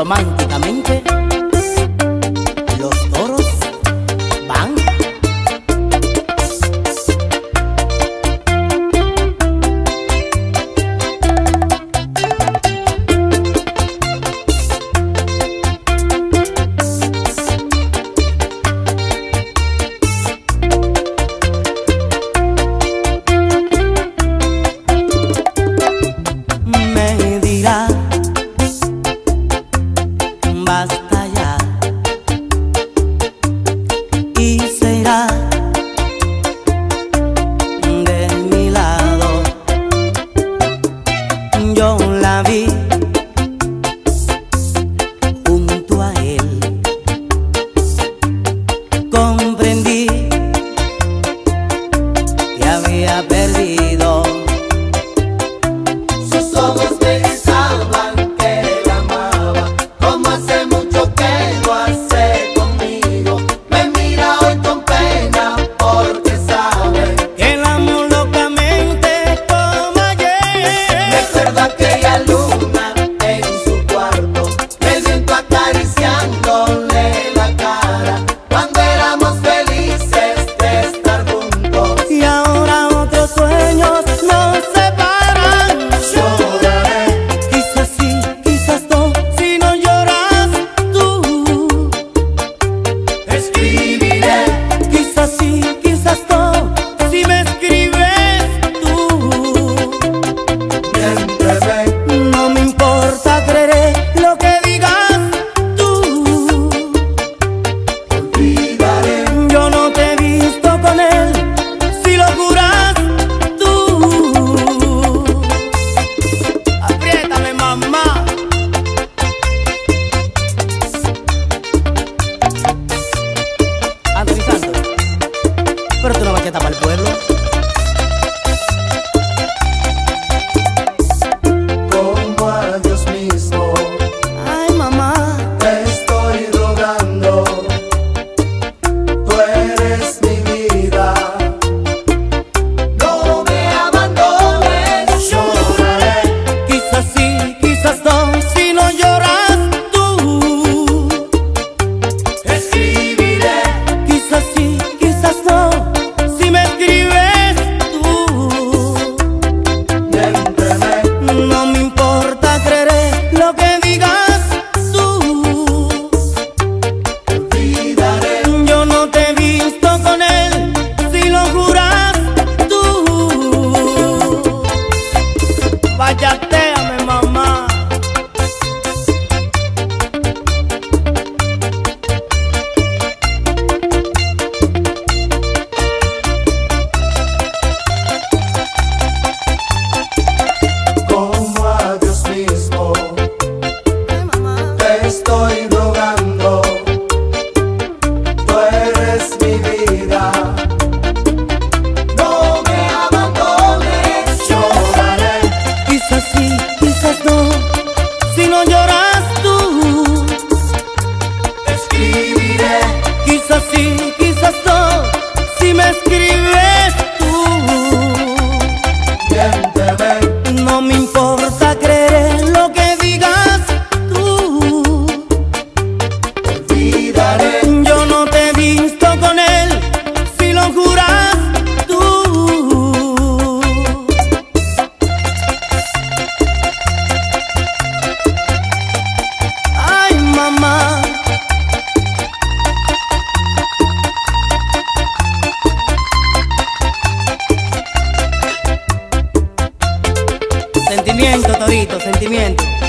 románticamente. que tapa el pueblo. वजह Quizás sí, quizás no, si me escribes. sentimiento, todito, sentimiento.